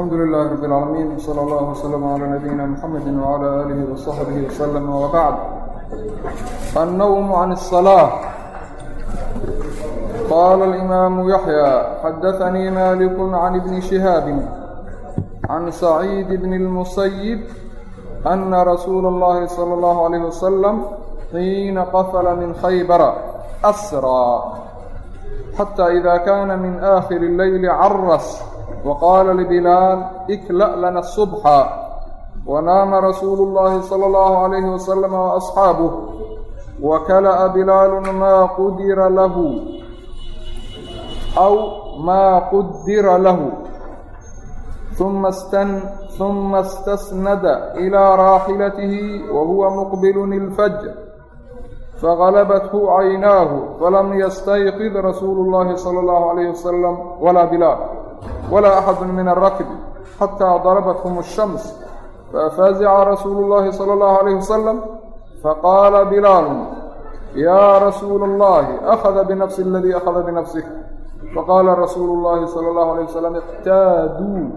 alxamdu lilahi rabi اlcaalamiin slى اllah wslm calى nabiyina mxamedi wclى aalihi wasaxbihi wslm wbacd annawmu can الsalaa qaala alimaamu yaxya xadaanii maliku can ibni shihaabi can saciid bni اlmusayib ana rasuula اllahi salى اllah alayh wasalam xiina qafla min khaybara asraa xata ida kana min aakhiri اleyli caras وqاla لبilaal ikla lana الصubxa wanaama rasuulu الlahi slى الlaهu عalyه وsلم وأصxaabه وkalaأa بilaalu maa qudira lahu. أw maa qudira lahu. ثuma اstasnada إilى raaxilatihi wahuwa muqbil الfajr fagalabathu caynaahu falam yastayqid rasuulu الlahi slى الlaهu عalyه وsلم walaa bilaal ولا أحد من الركب حتى ضربتهم الشمس ففزع رسول الله صلى الله عليه وسلم فقال بلال يا رسول الله أخذ بنفس الذي أخذ بنفسه فقال رسول الله صلى الله عليه وسلم اقتادوا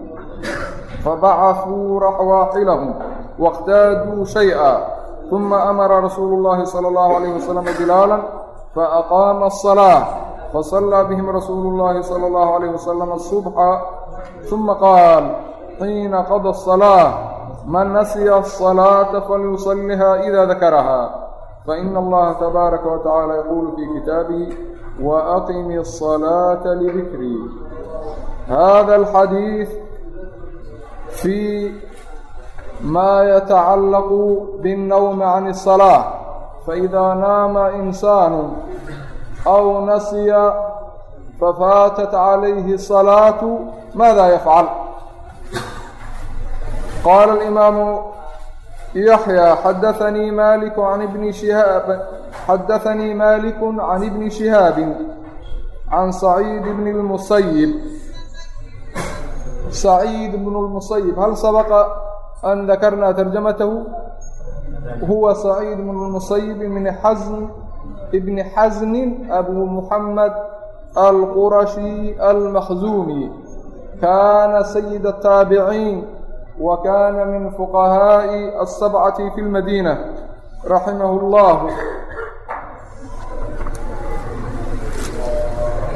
فبعثوا رحواحلهم واقتادوا شيئا ثم أمر رسول الله صلى الله عليه وسلم بلالا فأقام الصلاة فصلى بهم رsuuل الlahi صلى الله عليه وسلم الصبح ثuma qاal xiina qضى الصلاة man nasya الصلاaةa falyuصلiha إida dakrha faإn اllaha تbاaraka وتaعالى yqul fي kitaabihi وأqim الصلاaةa لذikrي hada الxadيiث fي ma yتacalaq bالnwم عن الصلاة faإida naama إnsaan aw nasya fafaatat calayhi الsalaatu maada yafcal qaala اlimaamu yaxya xadaanii malik an ibni shihaab xadaanii malik can ibni shihaabi can saciid bni اlmusayib saciid bn اlmusayib hal sabaqa an dakarnaa tarjamatahu huwa saciid bn اlmusayib min xasn ibn xasnin abu muxamed alqurashi almakhzuumi kaana sayid الtaabiciin wa kaana min fuqahaaءi الsabcati fi اlmadiina raximah اllah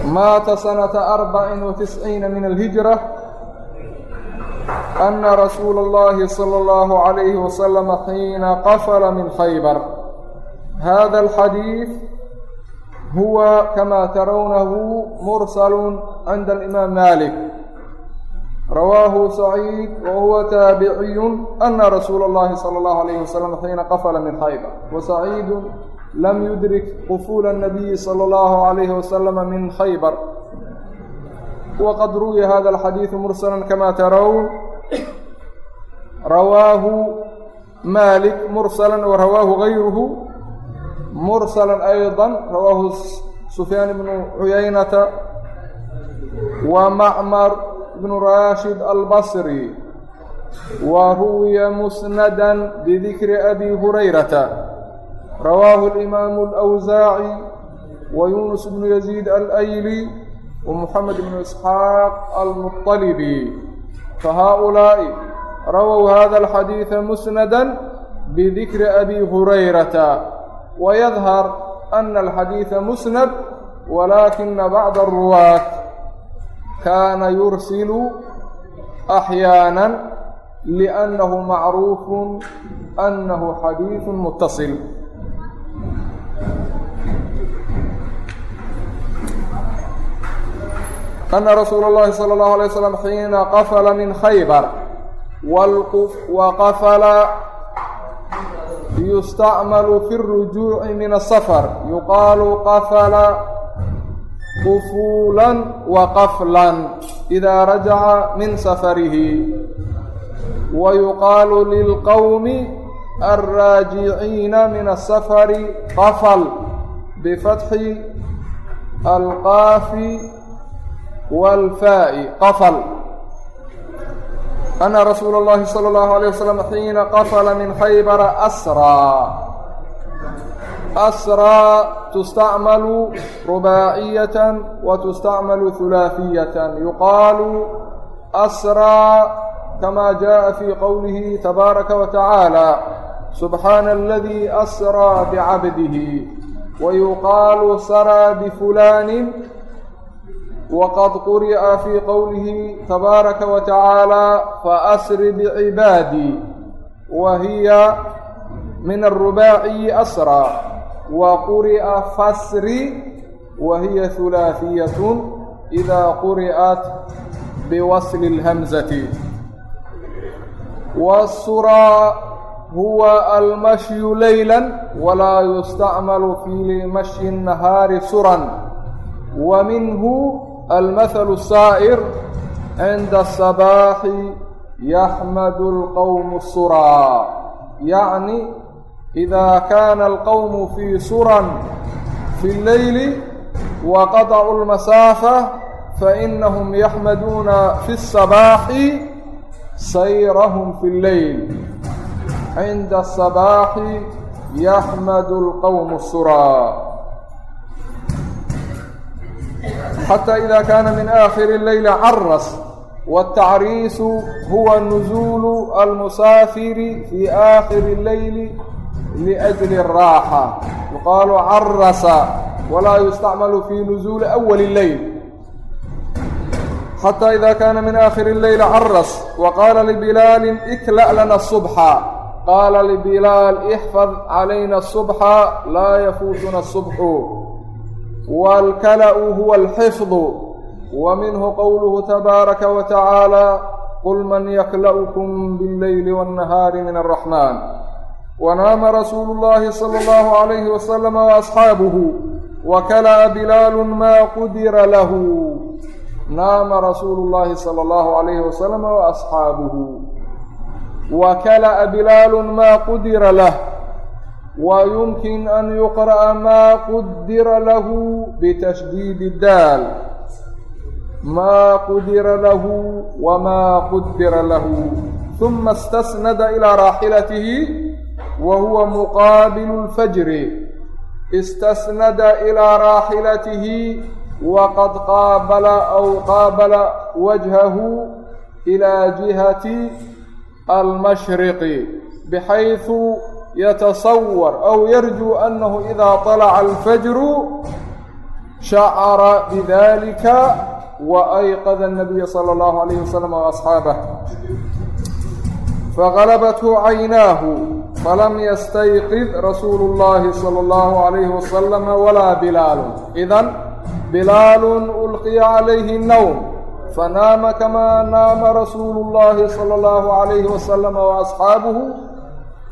maata sanata arbaci watisciina min alhijra ana rasuula اllahi salى اllahu عalayhi waslama xiina qafla min khaybar hada alxadiid huwa kama tarownahu mursalu cinda alimaam malik rawaahu saciid wa huwa taabiciyu ana rasuula اllahi salى اllahu alayh wasalam xiina qafla min xayba wa saciidu lam yudrik qufula الnabiyi salى اllahu alayhi wasalama min khaybar waqad ruwiya hada alxadiidu mursala kama tarown rawaahu malik mursala wa rawaahu gayruhu mursala ayضa rawaahu sufyaan bnu cuyaynata wa macmar bnu rashid albasri wa ruwiya musnada bidikri abi hurayrata rawaahu اlimaamu اlأwsaaci wa yunus bnu yaziid alayli wa muxamed bnu isxaaq almuطalibi fahaؤulaaءi rawow hada alxadiida musnada bidikri abi hurayrata ويظهر أن الحديث مسند ولكن بعض الرواة كان يرسل أحيانا لأنه معروف أنه حديث متصل أن رsuuل اللhi صلى الله عليه وسلم حيina qفل من خyبر وqفل yustacmalu fi اrujuuci min asafar yuqaalu qafla qufuulan wa qaflan idaa rajaca min safarihi wa yuqaalu lilqowmi alraajiciina min asafari qafal bifatxi alqaafi wاlfaa'i qafal أنa رasuul الlahi slى الlaه عlيه وsلم xiina qafla min khaybara أsrىa أsrىa تustacmalu رubaaciyaة وتustacmalu ثulaaثiyaة yuqaal أsrىa كma jaءa fي qowlihi تabaaraka وتacaalى subxaana اladي أsrىa bcabdih وayuqaalu sarىa bfulani waqad quri'a fi qowlihi tabaaraka wa tacaala faasri bicibaadii wa hiya min arubaaciyi asraa wa quri'a fasri wa hiya hulaahiyatun idaa quri'at biwasli اlhamzati wasuraa huwa almashyu leyla walaa yustacmalu fi mashyi الnahaari suran wa minhu almathalu الsaa'ir cinda الصabaaxi yaxmadu اlqowmu suraa yacni إida kaana alqowmu fii suran fi اlleyli waqaطcuu اlmasaafa fainahum yaxmaduuna fi الصabaaxi sayrahum fi اlleyl cinda الصabaaxi yaxmadu اlqowmu suraa xatى ida kaana min aakhiri اleyli caras wالtacriisu huwa nuzuulu almusaafiri fi aakhiri اlleyli liأjli الraaxa yuqaalu carasa walaa yustacmalu fi nuzuuli أwali اlleyl xatى ida kaana min aakhiri اlleyl caras waqaala libilaali ikla' lana الصubxa qaala libilaal ixfad calayna الصubxa laa yafuutuna الصubxu wاlkala'u huwa اlxifظu wa minhu qowluhu tabaaraka wa tacaala qul man yakla'ukum bاlleyli wالnahaari min الraxmaan wanaama rasuulu اllahi salى اllahu عalayhi wasalam waasxaabuhu wakala'a bilaalu ma qudira lahu naama rasuulu اllahi salى اllahu عalayhi wasalam waasxaabuhu wakala'a bilaalu ma qudira lah ويمكن أن يقرأ ما قدر له بتشديد الدال ما قدر له وما قدر له ثم استسند إلى راحلته وهو مقابل الفجر استسند إلى راحلته وقد قابل أو قابل وجهه إلى جهة المشرق بحيث يتصور أو يرجو أنه إذا طلع الفجر شعر بذلك وأيقظ النبي صلى الله عليه وسلم وأصحابه فغلبته عيناه فلم يستيقظ رسول الله صلى الله عليه وسلم ولا بلال إذن بلال ألقي عليه النوم فنام كما نام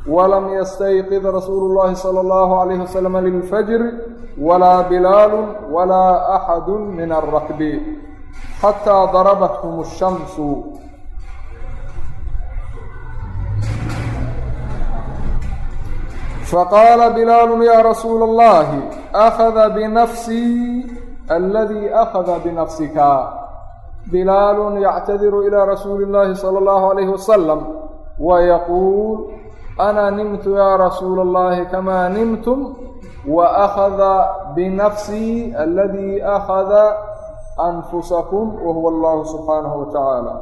رسول الله صلى الله عليه وسلم وأصحابه ولم يستيقظ رسول الله صلى الله عليه وسلم للفجر ولا بلال ولا أحد من الركب حتى ضربتهم الشمس فقال بلال يا رسول الله أخذ بنفسي الذي أخذ بنفسك بلال يعتذر إلى رسول الله صلى الله عليه وسلم ويقول أنا نمت يا رسول الله كما نمتم وأخذ بنفسي الذي أخذ أنفسكم وهو الله سبحانه وتعالى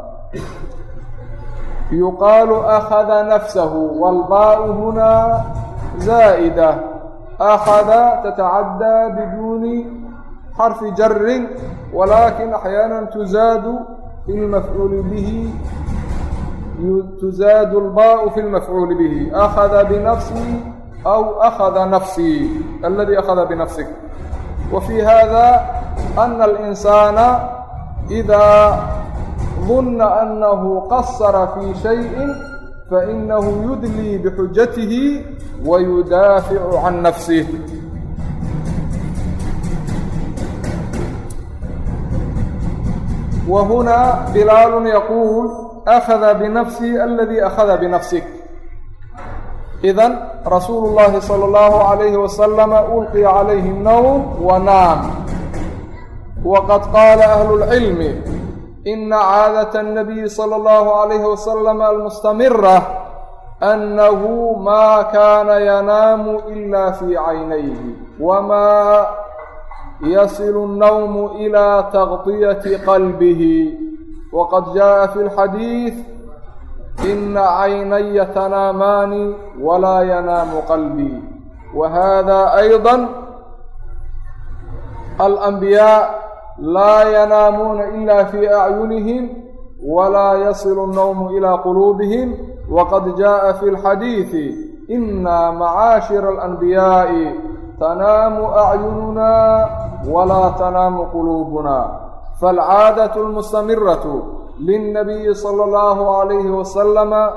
يقال أخذ نفسه والباء هنا زائدة أخذ تتعدى بدون حرف جر ولكن أحيانا تزاد في المفعول به تزاد الباء في المفعول به أخذ بنفسي أو أخذ نفسي الذي أخذ بنفسك وفي هذا أن الإنسان إذا ظن أنه قصر في شيء فإنه يدلي بحجته ويدافع عن نفسه وهنا بلال akhada binafsihi aladii akhada binafsik idan rasuulu llaahi sala allahu calayhi wasalama ulqiya calayhi nowm wa naam waqad qaala ahlu lcilmi ina caadat annabiyi sala allahu calayhi wasalam almustamira annahu maa kaana yanaamu ila fii caynayhi wamaa yasilu nnawmu ilaa taqdiyati qalbihi waqad jaءa fi اlxadiiث ina caynaya tanaamaani walaa yanaamu qalbii wa hada ayضا alanbiyaaء laa yanaamuuna ila fi acyunihim walaa yasilu الnowmu ilى quluubihim waqad jaءa fi اlxadiiثi ina macaashira alanbiyaaءi tanaamu acyununa walaa tanaamu quluubuna فالعادة المستمرة للنبي صلى الله عليه وسلم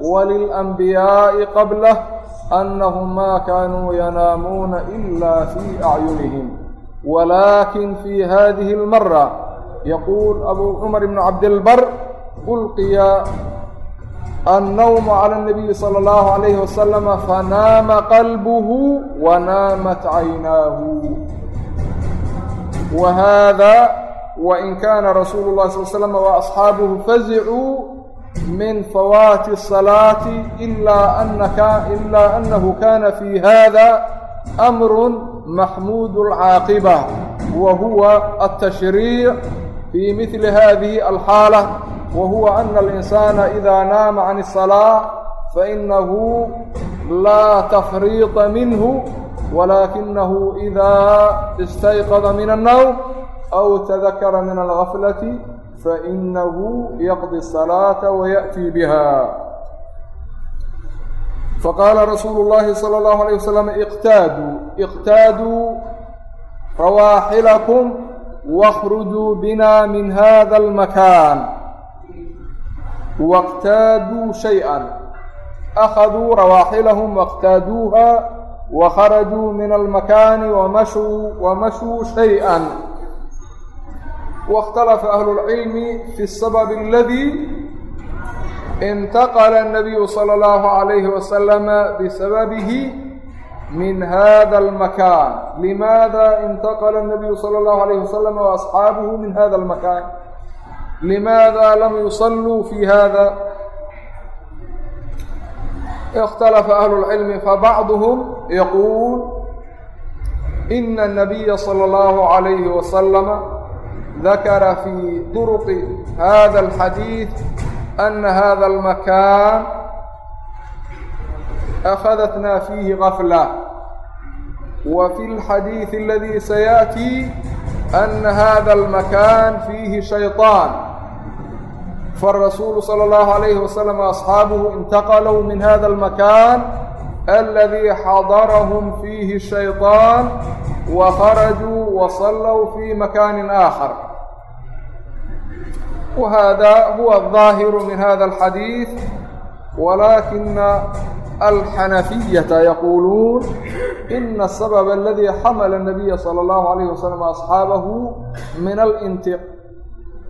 وللأنبياء قبله أنهم ما كانوا ينامون إلا في أعينهم ولكن في هذه المرة يقول أبو عمر بن عبد البر ألقي النوم على النبي صلى الله عليه وسلم فنام قلبه ونامت عيناه وهذا wain kaana rasuulu اlahi sal slm waasxaabuhu fazicuu min fawaati الsalaati ila anahu kana fi hada amr maxmuud اlcaaqiba wa huwa atashriic fi mili hadihi alxaala wa huwa ana alinsana ida naama can الsalaa fainahu laa tafriiطa minhu walaakinahu ida istayqada min الnawm أو تذكر من الغفلة فإنه يقضي الصلاة ويأتي بها فقال رسول الله صلى الله عليه وسلم اقتادوا اقتادوا رواحلكم واخرجوا بنا من هذا المكان واقتادوا شيئا أخذوا رواحلهم واقتادوها وخرجوا من المكان ومشوا ومشوا شيئا واkhtalafa ahlu اlcilmi fi الsabab اladii intaqla الnabiyu salى اllahu عalayhi wasalama bisababihi min hada اlmakan limaada intaqla الnabiyu salى اllahu عalayh wasalama waasxaabuhu min hada اlmakan limaada lam yusalluu fi hada اkhtalafa ahlu اlcilmi fabacduhm yaquul ina الnabiya salى اllahu عalayhi wasalama ذakra fي طرqi hda الxadيiث أna hada الmakan أkhadatna fiihi غaflة wa fi اlxadiiث اladي sayaأtي أna hada الmakan fiihi shayطaan faالrasuulu slى الlaهu عalayه وasلم وأصxaabuhu اntaqluu min hada الmakan الذي حضرهم فيه الشيطان وخرجوا وصلوا في مكان آخر وهذا هو الظاهر من هذا الحديث ولكن الحنفية يقولون إن السبب الذي حمل النبي صلى الله عليه وسلم أصحابه من الانتق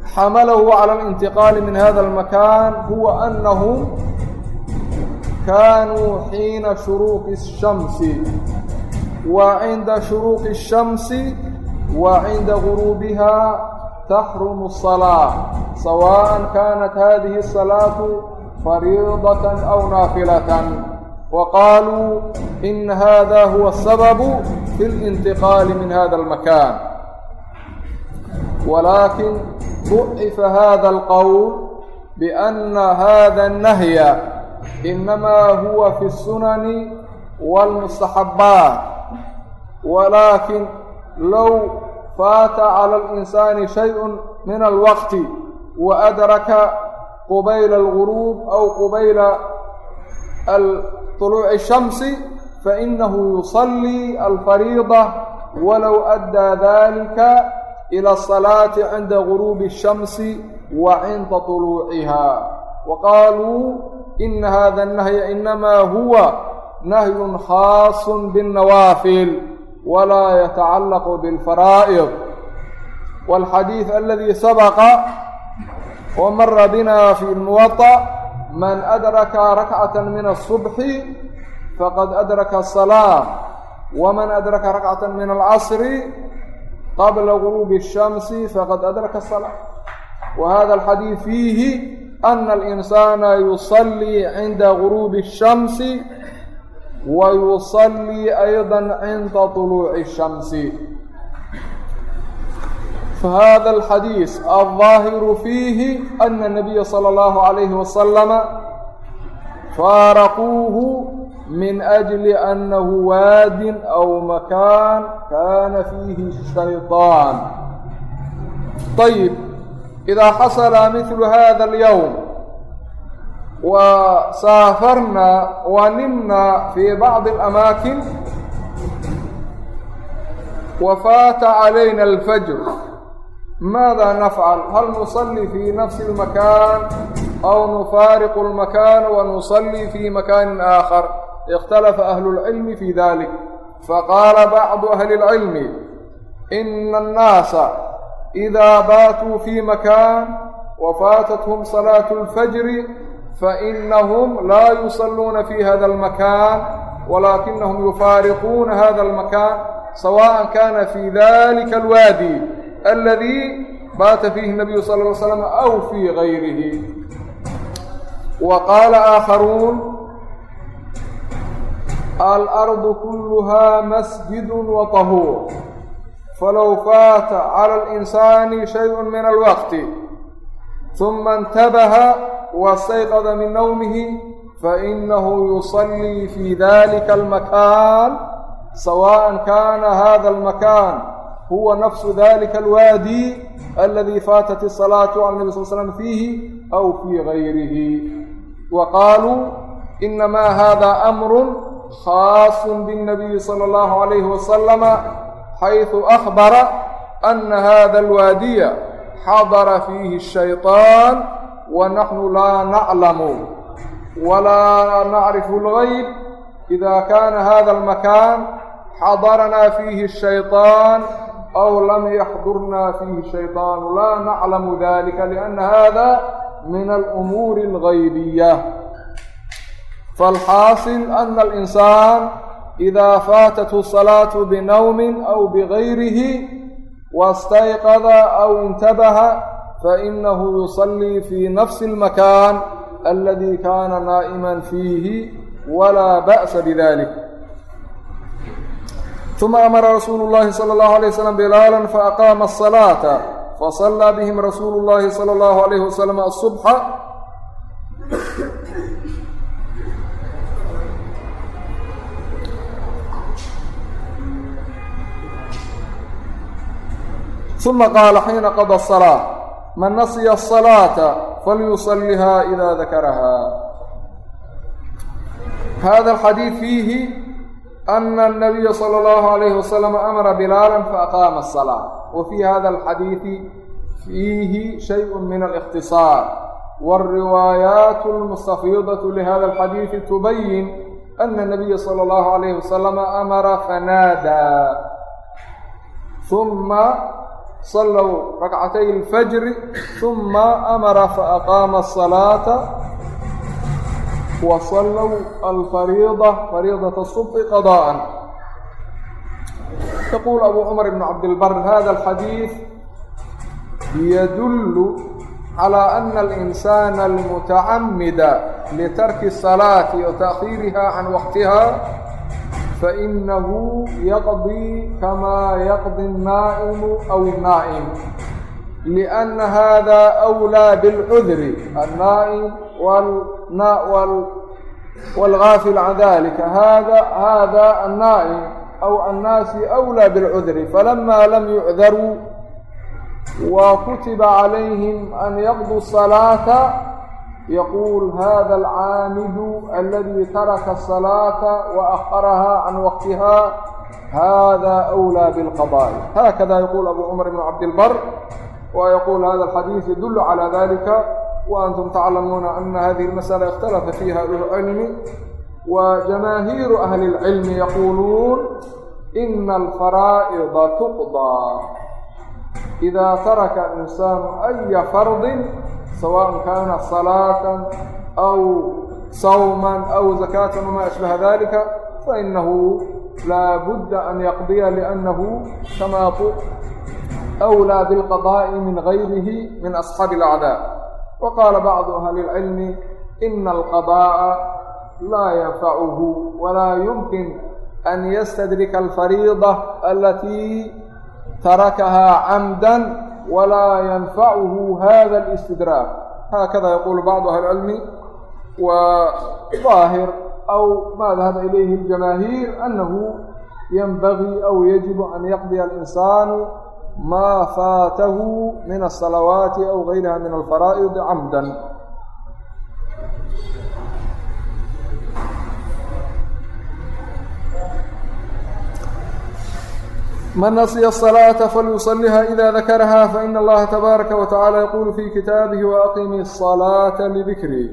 حمله على الانتقال من هذا المكان هو أنهم kaanuu xiina shuruuqi الshamsi wa cinda shuruuqi الshamsi wa cinda guruubiha taxrumu الصalaaة sawaءa kaanat hadihi الsalaaةu fariidaة aw naafilaةn waqaaluu in hada huwa sababu fi اlintiqaali min hada اlmakan walaakin ducifa hada اlqowl biأna hada الnahya المكان ولكن ضعف هذا القول بأن هذا النهي إنما هو في السنن والمستحبات ولكن لو فات على الإنسان شيء من الوقت وأدرك قبيل الغروب أو قبيل طلوع الشمس فإنه يصلي الفريضة ولو أدى ذلك إلى الصلاة عند غروب الشمس وعند طلوعها وقالوا إن هذا النهي إنما هو نهي خاص بالنوافل ولا يتعلق بالفرائض والحديث الذي سبق ومر بنا في الموطأ من أدرك ركعة من الصبح فقد أدرك الصلاة ومن أدرك ركعة من العصر قبل غروب الشمس فقد ana alinsaana yusallii cinda guruubi الshamsi wa yusallii aydan cinda طuluuci الshamsi فhada الxadiiث aلظaahiru fiihi ana الnabiya salى اllahu عalayhi wasalama faaraquuhu min ajli annahu waadin aw makaan kana fiihi shayطaan ayb كان فيه الشيطان طيب إذا حصل مثل هذا اليوم وسافرنا ونمنا في بعض الأماكن وفات علينا الفجر ماذا نفعل هل نصلي في نفس المكان أو نفارق المكان ونصلي في مكان آخر اختلف أهل العلم في ذلك فقال بعض أهل العلم إن الناس إذا باتوا في مكان وفاتتهم صلاة الفجر فإنهم لا يصلون في هذا المكان ولكنهم يفارقون هذا المكان سواء كان في ذلك الوادي الذي بات فيه النبي صلى الله عليه وسلم أو في غيره وقال آخرون الأرض كلها مسجد وطهور فلو فات على الإنسان شيء من الوقت ثم انتبه واستيقظ من نومه فإنه يصلي في ذلك المكان سواء كان هذا المكان هو نفس ذلك الوادي الذي فاتت الصلاة على النبي صلى الله عليه وسلم فيه أو في غيره وقالوا إنما هذا أمر خاص بالنبي صلى الله عليه xayثu أhbara أna hada اlwaadiya xadara fiihi الshayطaan wanaxnu laa naclamu walaa nacrifu اlgayb ida kana hada اlmakan xadaranaa fiihi الshayطaan aw lam yaxdurna fiihi shayطaan laa naclamu dalika lأna hada min alumuuri اlgaybiya falxaasil ana alinsaan idaa faatathu salaatu binawmin aw bigayrihi wastayqada aw intabaha fainahu yusallii fii nafsi almakaan aladii kaana naa'iman fiihi walaa ba'sa bidalik uma amara rasuulu llahi sala allahu alayh wasalam bilaalan faaqaama asalaata fasallaa bihim rasuulu llahi sala allahu alayhi wasalam asubxa uma qaala xiina qada asalaa man nasiya asalaata falyusalihaa idaa dakaraha hada alxadiid fiihi ana anabiya sala allahu alayhi wasalam amara bilaalan faaqaama asalaa wa fii hada alxadiidi fiihi shayء min alikhtisaar والروايات المستفيضة لهذا الحديث تبين أن النبي صلى الله عليه وسلم أمر فنادى ثم صلوا ركعتي الفجر ثم أمر فأقام الصلاة وصلوا الفريضة فريضة الصبح قضاء يقول أبو عمر بن عبد البر هذا الحديث يدل على أن الإنسان المتعمد لترك الصلاة وتأخيرها عن وقتها فإنه fainahu yaqdii kamaa yaqdi الnaa'imu aw naa'im liأnna hada أwlىa biاlcudri annaa'im wاlgaafil can dalika hada hada annaa'im aw annaasi أwlىa biاlcudri falama lam yucdaruu wa kutiba calayhim an yaqduu الsalaaةa yquul hada alcaamidu aladi taraka الsalaata waأharaha can waqtiha hada أwlى bاlqaba'i hakada yquul abu cumar ibn cabdilbar wa yquul hada alxadiiث yadul calى dalika waantum taclamuuna ana hadihi اlmasأla اkhtalafa fiha ulcilmi wajamaahiiru ahli اlcilmi yaquuluun ina alfaraa'ida tuqضى إida taraka insaanu aya fardi sawaaء kaana صalaaةa aw sawma aw zakaata wma ashbaha dalika fainahu laa budda an yaqdiya lأnnahu tamaatu أwlىa bاlqaضاءi min غayrihi min أصxaabi الأعdاء وqaala bacضu أhli الcilmi إna alqaضاءa laa yanfacuhu walaa yumkin an ystdrika alfariiضة alatii tarakaha camda walaa yanfacuhu hada اlistidraak haakada yaquulu bacdu ahli اlcilmi wa ظaahir aw ma dahaba ilayhi اljamaahiir anahu yanbagii aw yajibu an yaqdiya alinsaanu ma faatahu min الصalawaati aw gayriha min alfaraa'id camda man nasiya الصلاaةa falyusaliha إida dakaraha faإn اllaha tabaaraka wa taعala yaqulu fi kitaabihi وaaqimi الصlaةa lidikri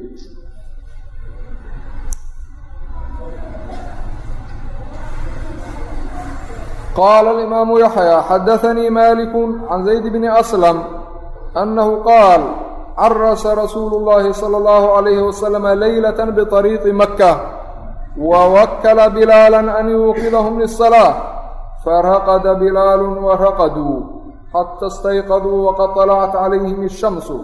qala الإimaamu yaحyى xadaثanii malik can zayd bni aslm annahu qaal carasa rasuulu اllahi slى اllahu عalayhi waslm leylaة bطariiqi maka wawakla bilaala an yuuqidahm liلصlaة faraqada bilaalu waraqaduu xata istayqaduu waqad طalacat calayhim الshamsu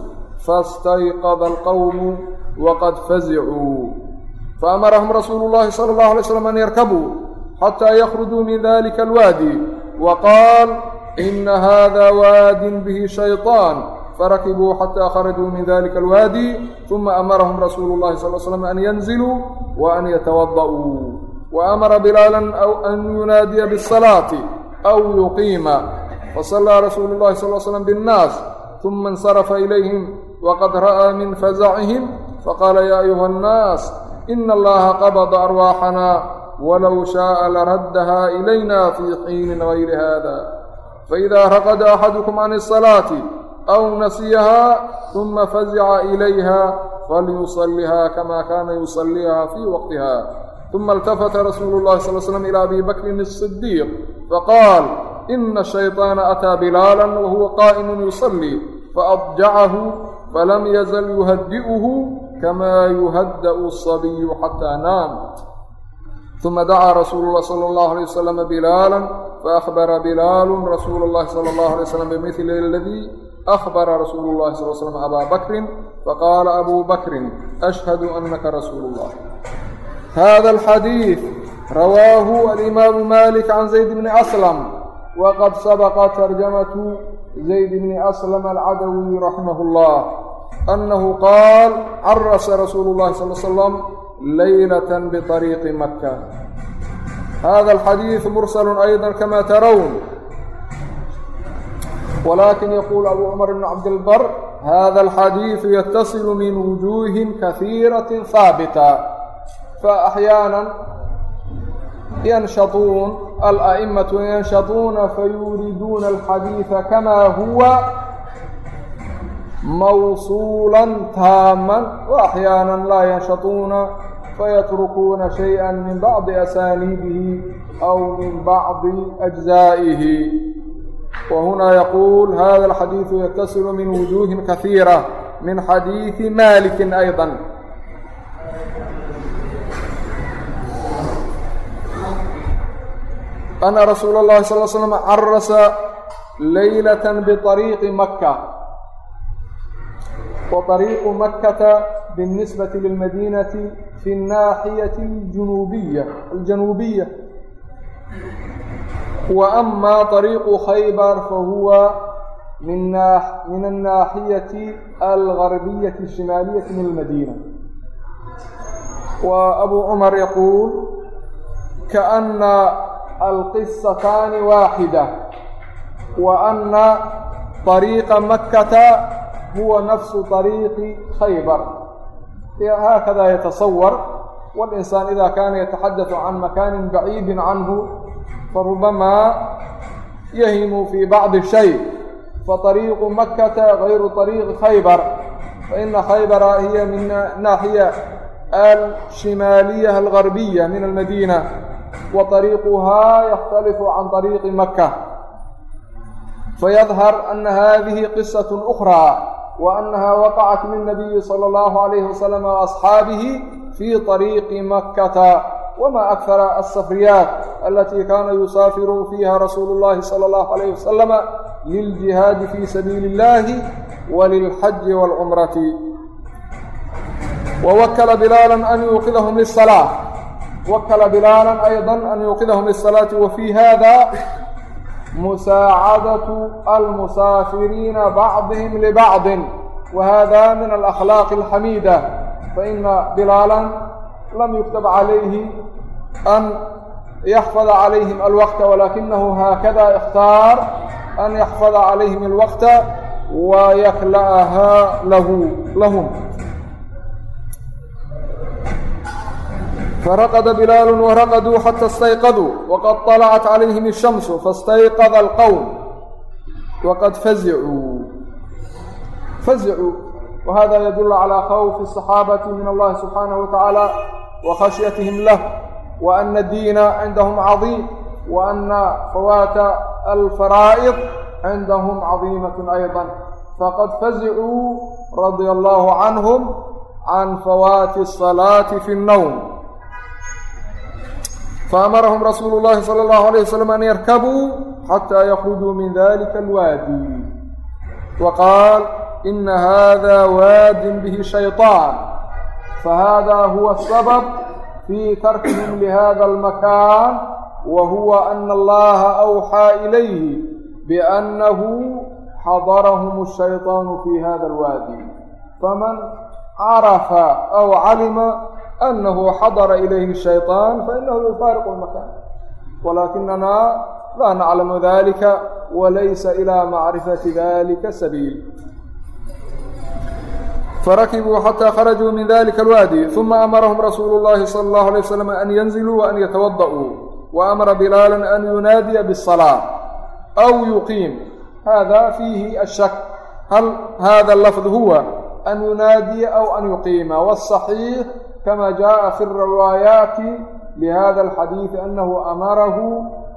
faاstayqada alqowmu waqad fazicuu faamarahum rasuulu اllahi salى اllahu alay slam an yarkabuu xataa yakhrujuu min dalika alwaadi waqaal ina hada waadin bihi shayطaan farakibuu xataa kharajuu min dalika alwaadi uma amarahum rasuulu اllahi sal slam an yanziluu wa an yatawada'uu وأmara بilaala an yunaadiya bالصلاaةi أw yuqiima faصلىa rasuulu الlahi صل ل sلم bالnaas ثuma اnsرفa إilayhim وqad ra'ىa min faزعihim faqاla ya أyuha الناas إna اllaha qabضa أrwaaxana wlow شhaaءa laraddaha إlayna fي xiini غayri hada faإida raqda أxadكم عan الصلاaةi أw nasiyaha ثuma faزca إlayha falyuصلiha kama kana yuصلiha fي waqtiha uma اltafata rasuulu اllahi sal slm ilى abi bakrin الصidiiq faqaal ina shayطaana ataa bilaala wahuwa qaa'im yusalii faadjacahu falam yazal yuhadi'uhu kamaa yuhada'u sabiyu xataa naam uma dacaa rasuulu lah sala allahu alay wasalam bilaala faahbara bilaalu rasuulu اllahi sala allahu alay wasalam bimidli aladii ahbara rasuulu llahi sal slam abaa bakrin faqaala abuu bakrin ashhadu anaka rasuulu اllah hada alxadiid rawaahu alimaamu malik can zayd bni aslam waqad sabaqa tarjamatu zayd bni aslam alcadawi raximahu اllah annahu qaal carasa rasuulu اllahi sal slam laylat biطariiqi maka hada alxadiidu mursalu ayضa kama tarown wlakin yaqul abu cumar bn cabdilbar hada alxadiidu yataصil min wujuuhi kahiiraة haabita فأحيانا ينشطون الأئمة ينشطون فيوردون الحديث كما هو موصولا تاما وأحيانا لا ينشطون فيتركون شيئا من بعض أسانيده أو من بعض أجزائه وهنا يقول هذا الحديث يتصل من وجوه كثيرة من حديث مالك أيضا ana rasuula اllahi sal slm carasa laylat biطariiqi makka wa طariiqu makkata biاnnisbati lilmadinati fi اnnaaxiyati اjunubiya aljanuubiya wa ama طariiqu khaybar fahuwa min annaaxiyati algarbiyati الshimaaliyati min اlmadina wa abu cumar yaquul kaana alqisataani waaxida wa anna طariiqa makkata huwa nafsu طariiqi khaybar haakada yatasawar walinsaan ida kaana yataxadatu can makaanin baciidi canhu farubamaa yahimu fi bacdi shay faطariiqu makkata gayru طariiqi khaybar faina khaybara hiya min naaxiya alshimaaliya algarbiya min almadiina wa طariiquhaa yakhtalifu can طariiqi maka fayadhar ana hadihi qisaة أkhraa wa anaha waqacat min nabiyi salى اllahu عalayhi wasalam waasxaabihi fii طariiqi makata wma akara alsafriyaat alatii kaana yusaafiru fiiha rasuulu اllahi salى اllahu alayh wasalama liljihaadi fii sabiili اllahi walilxaji wاlcumrati wawakala bilaalan an yuuqidahum liلsalaa وkل بلاaلا أيضا أن يوqidهم للصلاة وفي hذا مساaعadة المسافرين بعضهم لبعض وhذا من الأخلاق الحميدة فإنa بلاaلا لم يكتب عليه أن يحفظ عليهم الوقت ولكنه hاkذا اختاaر أن يحفظ عليهم الوقت ويkلأha لahm فرقد بلال ورقدوا حتى استيقظوا وقد طلعت عليهم الشمس فاستيقظ القوم وقد فزعوا فزعوا وهذا يدل على خوف الصحابة من الله سبحانه وتعالى وخشيتهم له وأن الدين عندهم عظيم وأن فوات الفرائض عندهم عظيمة أيضا فقد فزعوا رضي الله عنهم عن فوات الصلاة في النوم فأمرهم رسول الله صلى الله عليه وسلم أن يركبوا حتى يخرجوا من ذلك الوادي وقال إن هذا واد به شيطان فهذا هو السبب في تركهم لهذا المكان وهو أن الله أوحى إليه بأنه حضرهم الشيطان في هذا الوادي فمن عرف أو علم أنه حضر أنه xadر إليهi الشhayطاan faإنahu يفاariq الmكان وlaakinanaa laa نaclamu ذalika وlaysa إilى macriفaةi ذalika sabiil farakibuu xatىa kharajuu min dalika اlwaadi ثuma amarahum rasuulu الlahi slى الlahu عlيه وsلم an yanziluu وan yataوaضa'uu وأmara bilاala an yunaadiya bالصلاة أw yuqiim hada fiihi الshak hal hada الlafظ huwa an yunaadiya أw an yuqiima wالصaxiix في الروايات لهذا الحديث أنه أمره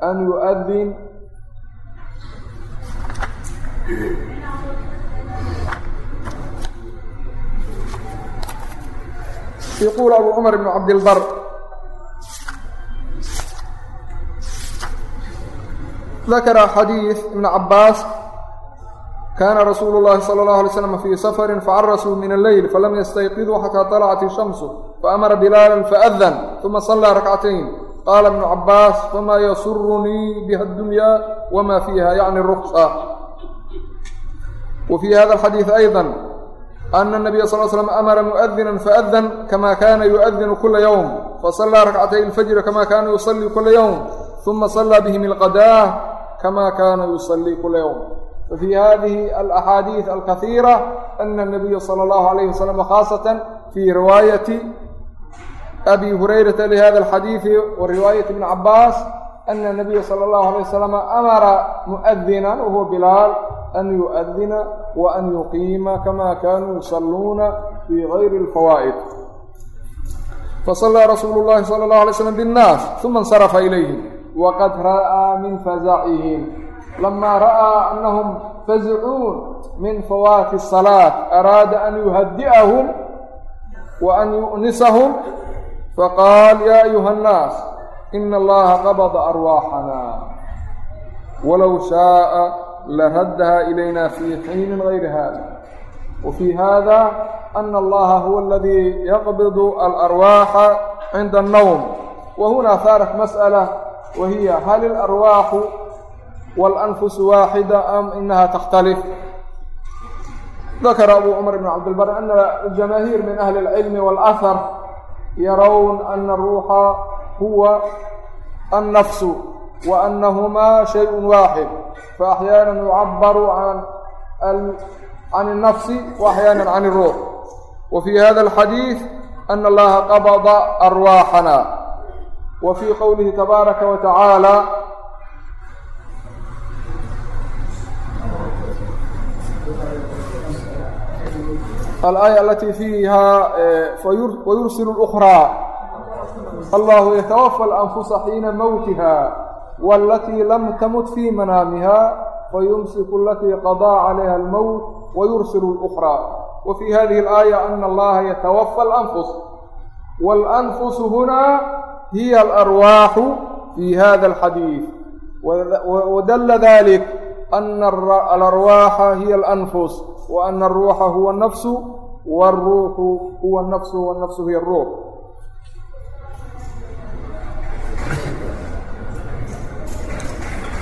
أن يؤذن يقول أبو عمر بن عبد البر ذكر حديث ابن عباس كان kaana rasuulu llaahi sala allahu alay slam fii safarin facarasuu min alleyl falam yastayqiduu xataa talacat ishamsu faamara bilaalan faadan uma sallaa rakcatayn qaala ibnu cabbaas famaa yasurunii biha addunyaa wamaa fiiha yacni ruqsa wa fii hada أن النبي صلى nabiya sal slam amara muadinan faadan kama kana yuadinu kula ywm fasallaa rakcatay alfajri kama kaana yusallii kula ywm uma sallaa bihim alqadaah kama kaana yusallii kula ywm ففي هذه الأحاديث الكثيرة أن النبي صلى الله عليه وسلم خاصة في رواية أبي هريرة لهذا الحديث ورواية ابن عباس أن النبي صلى الله عليه وسلم أمر مؤذنا وهو بلال أن يؤذن وأن يقيم كما كانوا يصلون في غير الفوائد فصلى رسول الله صلى الله عليه وسلم بالناس ثم انصرف إليهم وقد رأى من فزعهم لما رأى أنهم فزعون من فوات الصلاة أراد أن يهدئهم وأن يؤنسهم فقال يا أيها الناس إن الله قبض أرواحنا ولو شاء لردها إلينا في حين غير هذا وفي هذا أن الله هو الذي يقبض الأرواح عند النوم وهنا ثارت مسألة وهي هل الأرواح والأنفس واحدة أم إنها تختلف ذكر أبو عمر بن عبد البر أن الجماهير من أهل العلم والأثر يرون أن الروح هو النفس وأنهما شيء واحد فأحيانا يعبر عن عن النفس وأحيانا عن الروح وفي هذا الحديث أن الله قبض أرواحنا وفي قوله تبارك وتعالى الآية التي فيها ويرسل الأخرى الله يتوفى الأنفس حين موتها والتي لم تمت في منامها فيمسك التي قضى عليها الموت ويرسل الأخرى وفي هذه الآية أن الله يتوفى الأنفس والأنفس هنا هي الأرواح في هذا الحديث ودل ذلك أن الأرواح هي الأنفس وأن الروح هو النفس والروح هو النفس والنفس هي الروح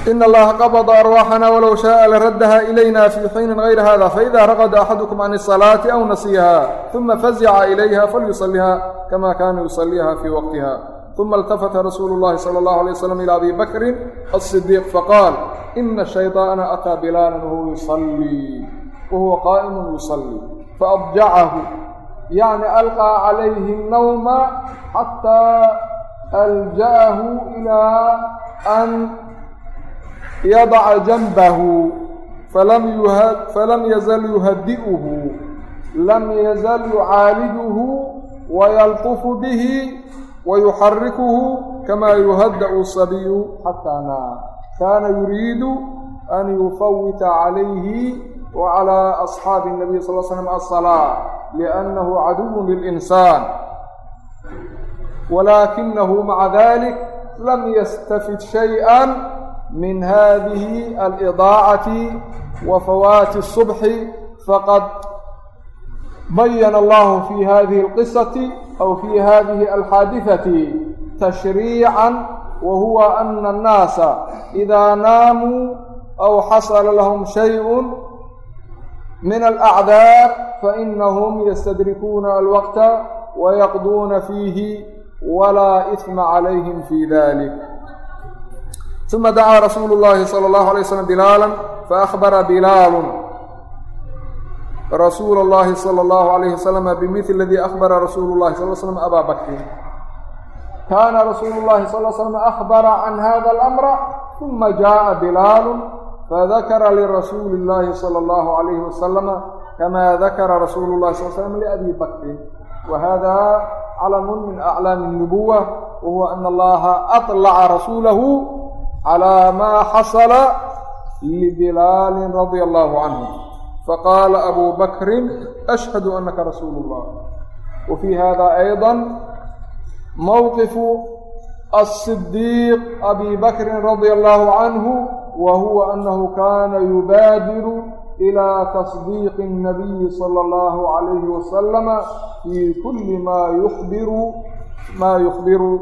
in allaha qabada arwaaxana walow shaءa laraddaha ilayna fii xiinin غayri hada faإida raqda axadukum can الصalaaةi aw nasiyaha ثuma fazica ilayha falyusaliha kama kana yusaliha fii waqtiha ثuma اltafata rasuulu اllahi salى اllahu عalيه wslam ilى abi bakri الصdiiq faqaal ina الshayطaana ataa bilaala wahuwa yusalii wahuwa qaa'imun yusallii faadjacahu yacni alqaa calayhi nawma xataa alja'ahu ilaa an yadaca janbahu falam falam yazal yuhadi'uhu lam yazal yucaalijuhu wayalqufu bihi wayuxarikuhu kama yuhada'u sabiyu xataa naa kaana yuriidu an yufawita calayhi wacalى asxaabi الnabiy sal l slam aلsalaa liannahu caduw lilinsaan walaakinahu maca dalik lam yastafid shayئa min hadihi alidaacati wa fawaati الصubxi faqad bayana allahu fi hadihi اlqisati aw fi hadihi alxaadihati tashriican wa huwa ana annaasa idaa naamuu aw xasala lahum shayء min alacdaar fainahum yastadrikuuna alwaqta wayaqduuna fiihi walaa isma calayhim fii dalik uma dacaa rasuulu llahi sala allahu alay slam bilaalan faahbara bilaalun rasuula llahi sala allahu alayhi wasalama bimili ladii ahbara rasuulu llahi sal slam abaa bakrin kaana rasuulu llahi sal l slam ahbara can hada alamra uma jaaa bilaalu fadakara lirasuuli اllahi salى اllahu alayhi wasalama kama dakara rasuulu llahi sal slam liabi bakrin wa hada calamu min aclaami الnubuwa wahuwa ana allaha aطlaca rasuulahu calى ma xasala libilaalin radia allahu canhu faqaala abu bakrin ashhadu anaka rasuulu اllah wa fii hada ayضa mowqifu الصdiiq abi bakrin radia allahu canhu wa huwa anahu kaana yubaadiru ilaa tasdiiqi الnabiyi sala اllahu calayhi wasalama fii kuli maa yubiru maa yukhbiru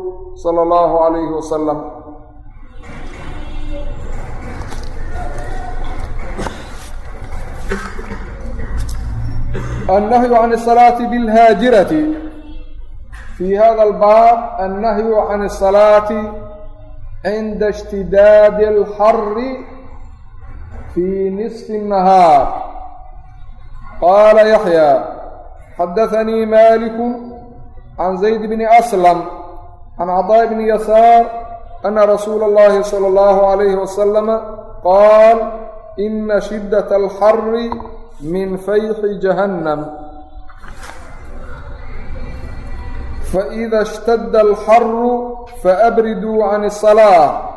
sala allahu calayhi wasalam النهي عن الصلاة بالهاجرة. في hda الbاb النهي عن الصلاة عند اشتداد الحر في نصف النهار قال يحيى حدثني مالك عن زيد بن أسلم عن عطاء بن يسار أن رسول الله صلى الله عليه وسلم قال إن شدة الحر min fayxi jahannam faإida اshtadda alxaru faabriduu can الsalaa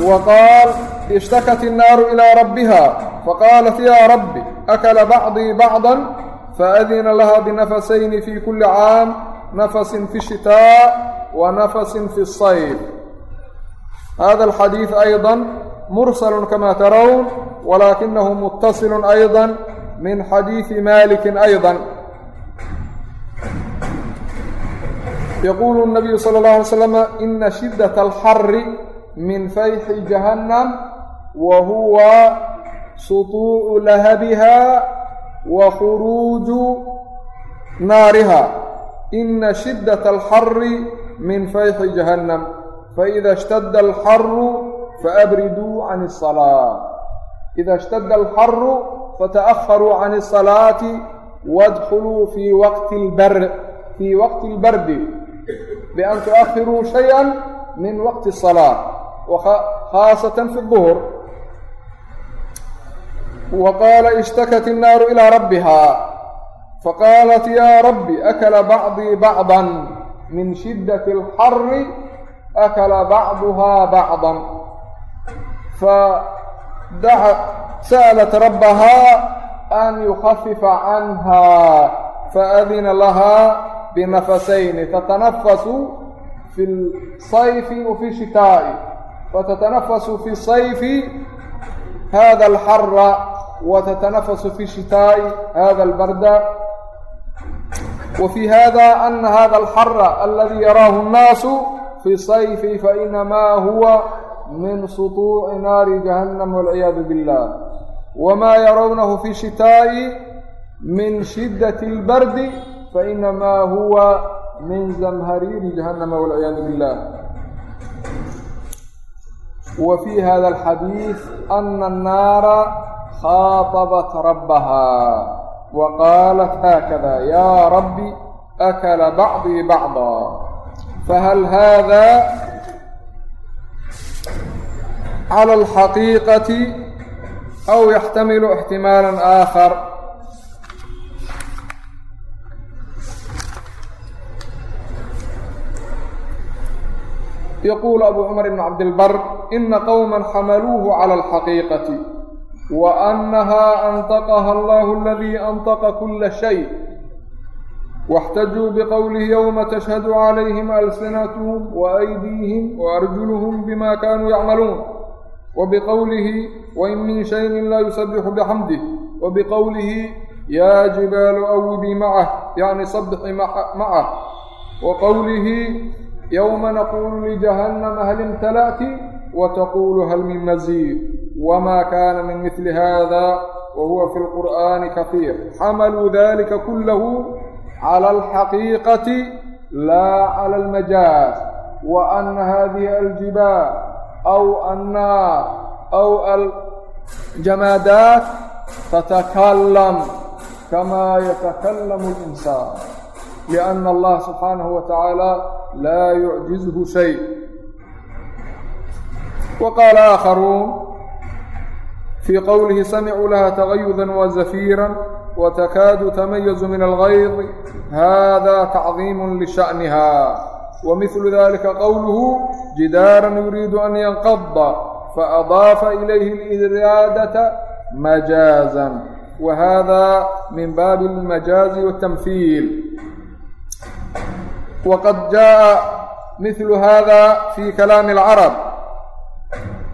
وqاaل اشhتakت الناar إilى رbha faqاaلت ya رbi أkل bعضيi بعضا faأdina laha بنفسayn في kuli cاam نفس في الشhتاء ونفس في الصyف hada alxadiid ayضa mursal kama tarown walakinahu mutaصil ayضa min xadiidi maliki ayضa yaqulu الnabiyu salى اlه alay slm ina shidaة اlxari min fayxi jahannam wa huwa suطuucu lahabiha wa khuruuju naariha ina shidaة alxari min fayxi jahannam faإida اshtada alxaru faabriduu can الصalaaة ida اshtada alxaru fatأharuu can الصalaaةi waadkuluu fii waqti اlbar fii waqti اlbardi bian tuأkhiruu shayئa min waqti الصalaaة khaasة fi الظهr وqاala اشhtakat الnaaru إilىa rabbiha faqaalat ya rabbi akla bacضii bacضa min shidaة الxari akala bacduhaa bacdan fasa'lat rabbahaa an yukafifa canhaa faadina lahaa binafasayni tatanafasu fi lsayfi wafi shitaa'i fatatanafasu fi sayfi hada alxara وتتنفس في شتاء هذا البرد. وفي هذا أن هذا الحر الذي يراه الناس fi sayfi fainamaa huwa min sutuuci naari jahannam walciyaadu billah wamaa yarownahu fi shitaa'i min shiddati اlbardi fainamaa huwa min zamhariiri jahannama walciyaadu billah wa fi hada alxadiid ana annaara khaaطabat rabbaha wa qaalat haakada yaa rabbi akala bacdii bacda fahal haadaa cala alxaqiiqati aw yaxtamilu ixtimaalan aakhar yaqulu abu cumar ibn cabdilbar ina qowma xamaluuhu cala alxaqiiqati wa annaha antaqaha allahu aladii antaqa kula shay عبد البر إن قوما حملوه على الحقيقة وأنها أنطقها الله الذي أنطق كل شيء واحتجوا بقوله يوم تشهد عليهم ألسنتهم وأيديهم وأرجلهم بما كانوا يعملون وبقوله وإن من شيء لا يسبح بحمده وبقوله يا جبال أوبي معه يعني صبحي معه وقوله يوم نقول لجهنم هل امتلأت وتقول هل من مزيد وما كان من مثل هذا وهو في القرآن كثير حملوا ذلك كله على الحقيقة لا على المجاز وأن هذه الجبال أو النار أو الجمادات تتكلم كما fii qowlihi samicuu laha tagayudan wazafiiran watakaadu tamayazu min algaydi hada tacdiimu lisha'niha wa milu dalika qowluhu jidaaran yuriidu an yanqada faadaafa ilayhi alidraadata majaazan wa hada min baabi almajaazi watamhiil waqad jaaءa mil hada fi kalaami اlcarab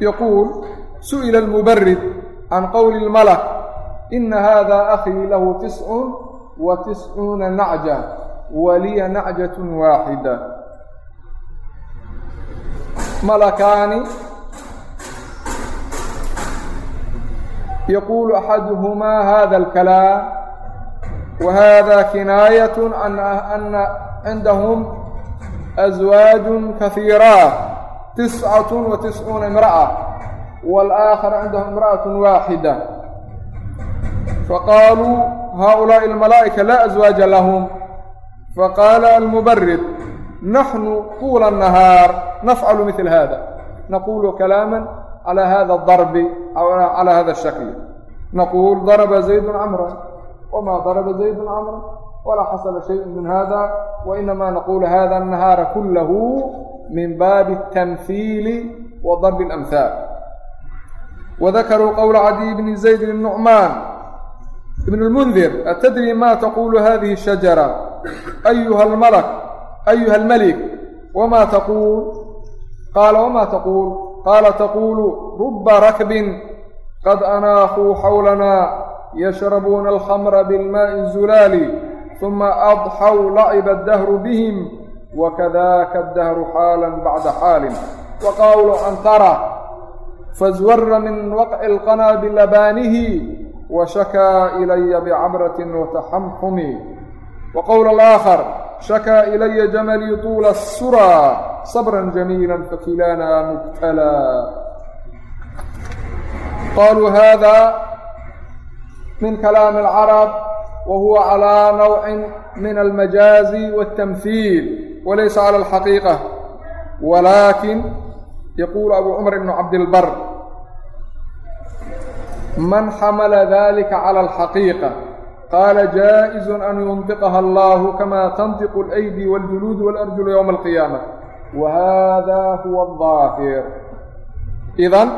yaquul su'ila almubarid جاء مثل هذا في كلام العرب يقول سئل المبرد عن قول الملك إن هذا أخي له تسع وتسعون نعجة ولي نعجة واحدة ملكان يقول أحدهما هذا الكلام وهذا كناية عن أن عندهم أزواج كثيرات تسعة وتسعون امرأة والآخر عندهم امرأة واحدة فقالوا هؤلاء الملائكة لا أزواج لهم فقال المبرد نحن طول النهار نفعل مثل هذا نقول كلاما على هذا الضرب أو على هذا الشكل نقول ضرب زيد عمرا وما ضرب زيد عمرا ولا حصل شيء من هذا وإنما نقول هذا النهار كله wadakaruu qowla cadiy bni zayd bnucmaan ibn lmundir atadri ma taqulu hadihi shajara ayuha almalak ayuha almelik wama taquul qaala wama taquul qaala taquulu ruba rakbin qad anaaquu xawlanaa yashrabuuna alkhamra bilmaai zulaali uma adxaw laciba addahru bihim wakadaka addahru xaalan bacda xaalin wa qawlu antara بعد حال وقول عنترة فازور من وقع القنا بلبانه وشكى إلي بعبرة وتحمحم وقول الآخر شكى إلي جملي طول السرى صبرا جميلا فكلانا مبتلى قالوا هذا من كلام العرب وهو على نوع من المجاز والتمثيل وليس على الحقيقة ولكن يقول أبو عمر بن عبد البر من حمل ذلك على الحقيقة قال جائز أن ينطقها الله كما تنطق الأيدي والجلود والأرجل يوم القيامة وهذا هو الظاهر إذن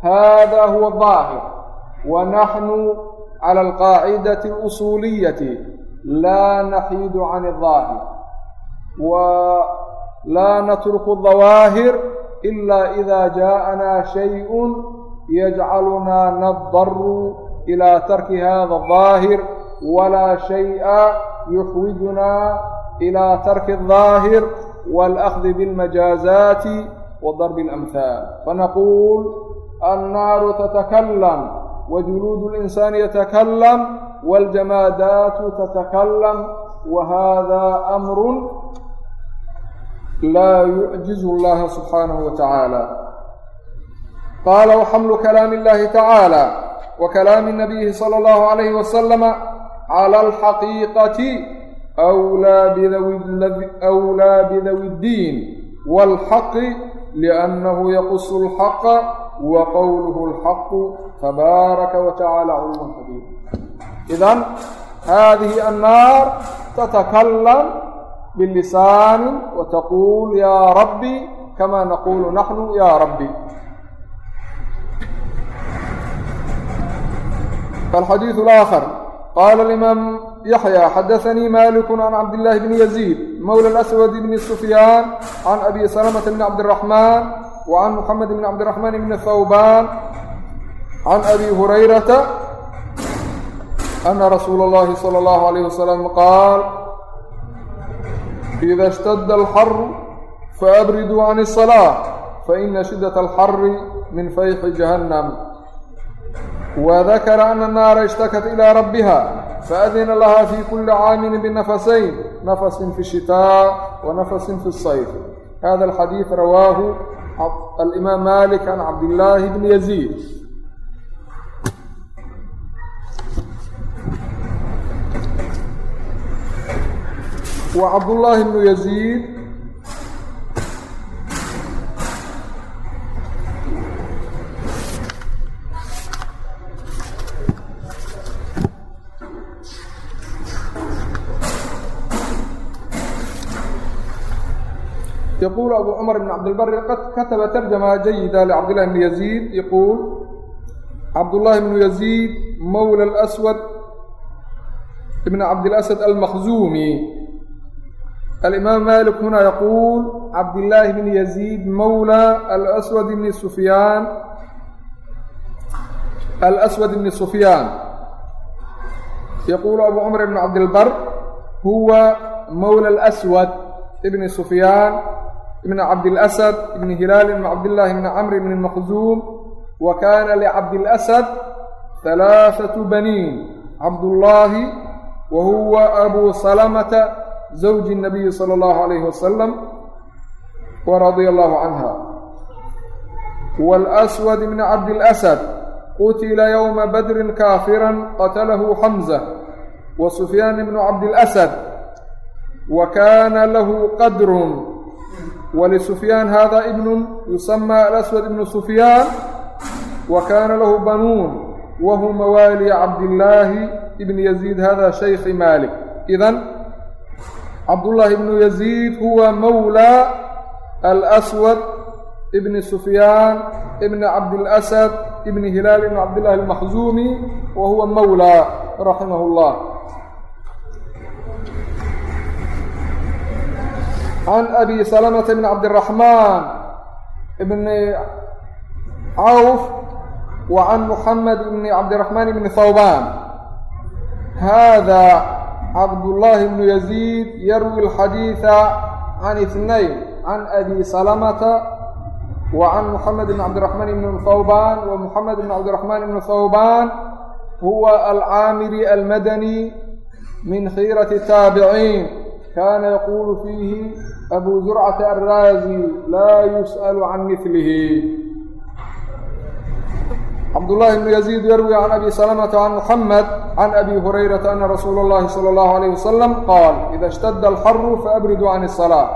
هذا هو الظاهر ونحن على القاعدة الأصولية لا نحيد عن الظاهر ولا نترك الظواهر ilaa idaa jaa'anaa shayun yajcalunaa naddaru ilaa tarki hada daahir walaa shay'a yuxwijunaa ilaa tarki الظaahir wاlأkhdi bاlmajaazaati wadarbi اlamhaal fanaquul annaaru tatakalam wajuluud اlinsaani yatakalam wاljamaadaatu tatakalam wahada amru laa yucjizu llaha subxaanahu wa tacaala. Qaala waxamlu kalaami اllahi tacaala wa kalaami nabiyihi sala allahu alayhi wasalama cala alxaqiiqati wlaa bidawi ddiin wاlxaqi liannahu yaqusu اlxaqa wa qowluhu اlxaqu tabaaraka wa tacala culman xabiir idan hadihi annaar tatakalam bilisaani وتقول يا ربي كما نقول نحن يا ربي rabbi الآخر قال الإمام يحيى حدثني مالك عن عبد الله بن يزيد مولى الأسود بن سفيان عن أبي سلمة بن عبد الرحمن وعن محمد بن عبد الرحمن بن ثوبان عن أبي هريرة أن رسول الله صلى الله عليه وسلم قال ida اshtadda alxaru faabriduu can الصalaaة faina shidaة alxari min fayxi jahannam وذkر أن الناaر اشhتkت إلى ربها فأdن لها في كuلi cاaم بنفسين نفس في الشhتاء ونفس في الصيف hذا الxadيiث رwاه الإmام مالك عن cبداللahi بن يزيد وcبداللahi بن يزيد yquل أbو cمر بن cبدالبر qad katba ترجمة جيدة لcبدالله بن يزيد يquل cبداللahi بن يزيد mولى الأسود بن cبدالأسد alimaamu maalik huna yaquul cabdillaahi bn yaziid mawla alaswad bni sufyaan alaswad bni sufyaan yaquulu abu cumar ibn cabdilbar huwa mawla alaswad ibni sufyaan ibni cabdilasad ibni hilaal ibni cabdillahi ibni camr ibni maqzuum wa kaana licabdilasad halaaثat baniin cabdullaahi wa huwa abu salamata بنين cabdاللahi وهuوa أbو سلمة زوج النبي صلى الله عليه وسلم ورضي الله عنها والأسود بن cabdالأسد qتل يومa بدر كافرا qتله حمزة وسفyان بن cabdالأسد وkana lahu qadr walisufyaan hada ibn yusama alaswad ibnu sufyaan wa kana lahu banuun wahu mawaali cabdillaahi ibn yaziid hada shaykhi malik idan cabdullaahi ibnu yaziid huwa mawla alaswad ibni sufyaan ibni cabdilasad ibni hilaal ibn cabdillahi almakhzuumi wa huwa mawla raximah llah can abi salamata bn cabdiraxmaan bni cawf wa can muxamed bni cabdiraxmaan bni thawbaan hada cabdullaahi bnu yaziid yarwi alxadiida can itnayn can abi salamata wa can muxamed bn cabdiraxmaan bni thawbaan wa muxamed bn cabdiraxmaan bni thawbaan huwa alcaamiri almadani min khiirati taabiciin kana yaqulu fiihi abu zurcata alraazi laa yus'alu can milihi cabdulaahi bnu yaziid yarwi can abi salamata can muxamed can abi hurayrata ana rasuula اllahi salى اllahu alayh wasalam qaal ida اshtada alxaru faabriduu can الsalaa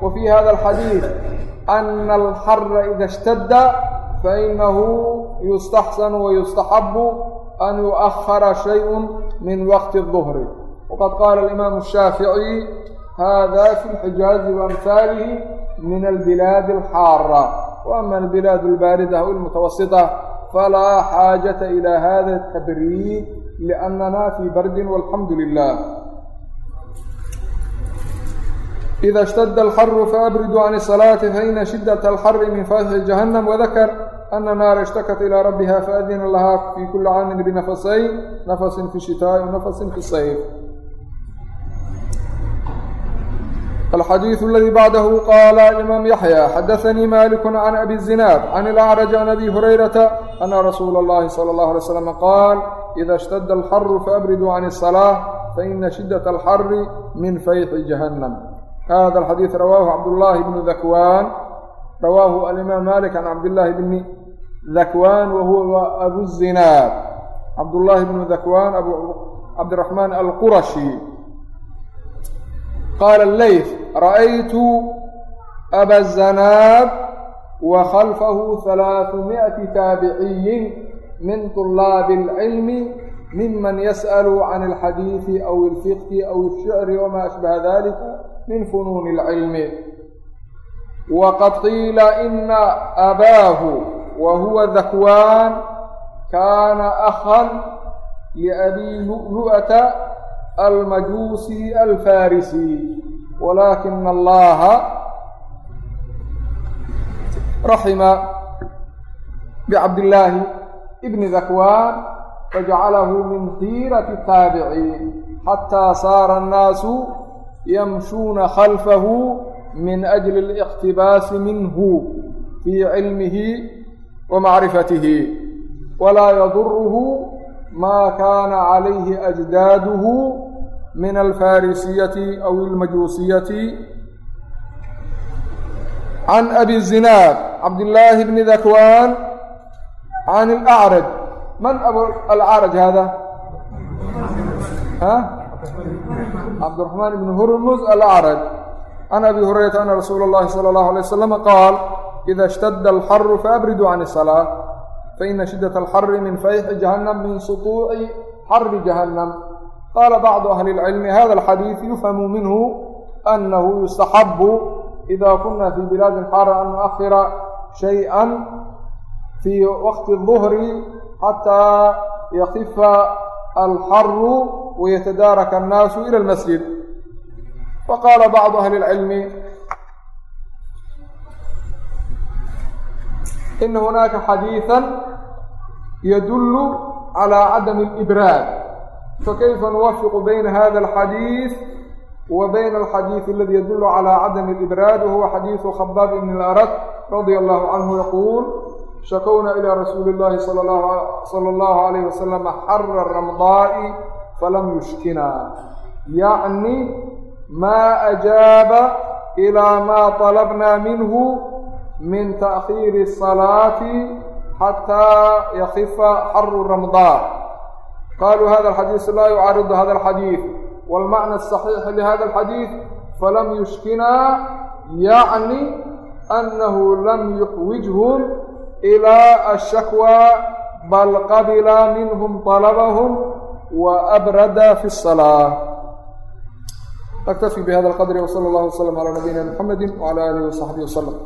wa fii hada alxadiid ana alxara ida اshtada fainahu yustaxsanu wayustaxabu an yuؤahara shayءu min waqti الظhri waqad qaala alimaamu الshaaficiي hada fi lxijaazi waamhaalihi min albilaadi alxaara wa ama albilaad albaarida aw almutawasita falaa xaajata ila hada tabriid liannana fii bardin walxamdu lilah ida اshtadda alxaru faabriduu can الصalaati faina shidaة alxari min fatxi jahannam wadakar ana naara ishtakat ilaa rabbiha faadina lahaa fii kuli caamin binafasayn nafasin fi shitaa'i wanafasin fi sayf الxadيiث اladي bعdh qال imam yaحyى xadaثnii malik عan abi الزinaad عan الأcrج عan abi هurayraةa أna rasuula الlahi slى الlه عlيه وsلم qaal إida اshتda الxr faأbriduu عan الصلاة faإna شhidaة الxr min fayxi جahنم hada الxadيiث rawaahu cabdالlahi بن ذakwاn rawaahu alimam malik عan cabdالlahi bni ذakwاn wahuwa abu الزinaad cabdالlahi bn ذakwاn abu cabdiرaحman alquraشhi qaala leyf ra'aytu abazanaab wa khalfahu halaaثu miئati taabiciyin min طulaabi اlcilmi miman yas'alu can اlxadiiثi aw اlfiqhi aw الshicri wma ashbaha dalika min funuuni اlcilmi waqad qiila ina abaahu wa huwa dakwaan kaana akhan liabii lu'lu'ata almajuusi alfarisi walaakina allaha raxima bicabdillaahi ibni dakwaan fajacalahu min khiirati taabiciin xataa saara annaasu yamshuuna khalfahu min ajli اliqtibaasi minhu fii cilmihi wa macrifatihi walaa yaduruhu ma kaana calayhi ajdaaduhu min alfarisiyati aw almajuusiyati can abi zinaad cabdillaahi bni dakwaan can alacraj man abu alacraj hada ha cabdiraxmaan ibni hurmuz alacraj can abi hurayrata ana rasuula اllahi salى اllahu alay waslama qaal ida اshtada alxaru faabriduu can الsalaaة faina shidaة alxari min fayxi jahannam min suطuuci xari jahannam qaala bacdu ahli اlcilmi hada alxadiid yufhamu minhu anahu yustaxabu ida kuna fi bilaadin xara an nuakhira shayئa fii waqti الظuhri xataa yakifa alxaru wayatadaaraka annaasu ila اlmasjid faqaala bacdu ahli اlcilmi ina hunaaka xadiiثa yadulu calى cadami اlibraad fakayfa nuwafiqu bayna hada alxadiiث wa bayna alxadiiث aladi yadulu calى cadami اlibraad wahuwa xadiiثu khabaab ibn اlarad radia allahu canhu yaquul shakowna ilى rasuuli اllahi salى اllahu alayh wasalam xara ramdaa'i falam yushkina yacni ma ajaaba ilaa maa طalabna minhu min taakhiiri الsalaati xataa yakifa xaru ramadaan qaluu hada alxadiisu laa yucaaridu hada alxadiid wاlmacna asaxiix lihada alxadiid falam yushkina yacni anahu lam yuxwijhum ilaa ashakwa bal qabila minhum طalabahum وأbrda في الصلاة نكتفي بهذا القدر وصلى الله وسلم على نبينا محمد وعلى آله وصحبه وسلم